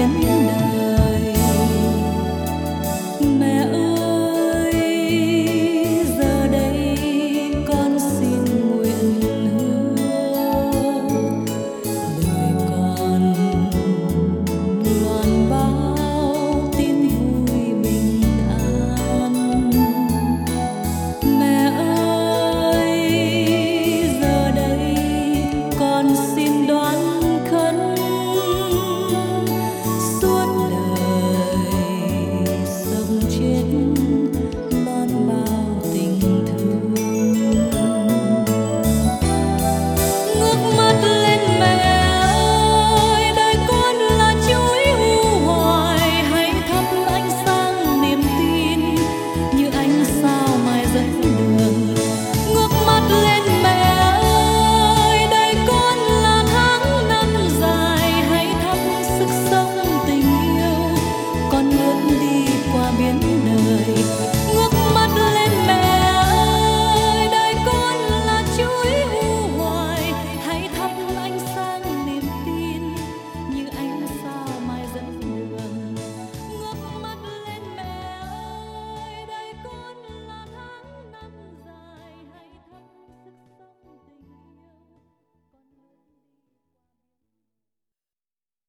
biến